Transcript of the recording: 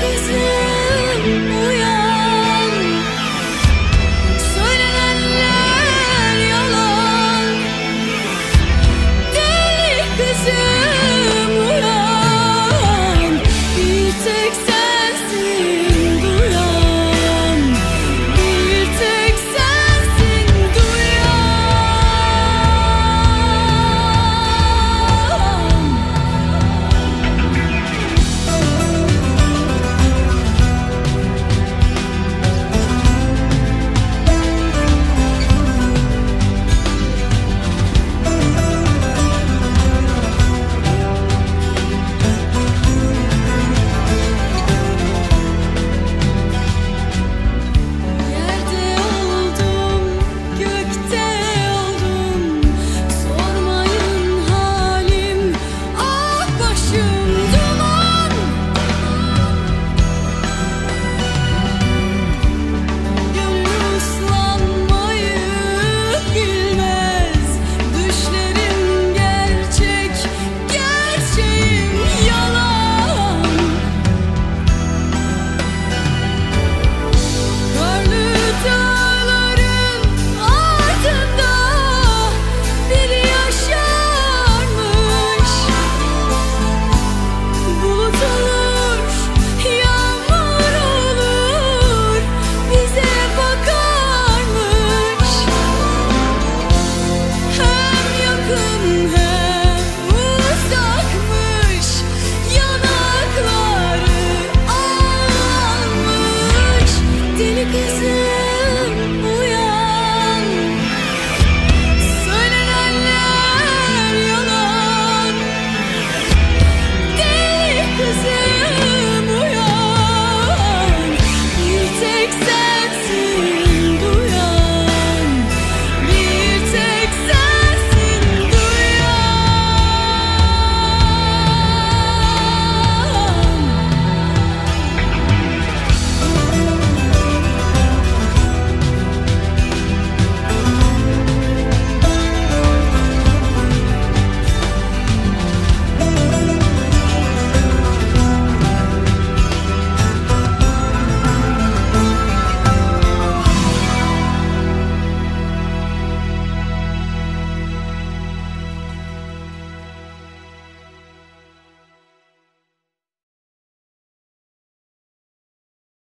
빛은 뭐야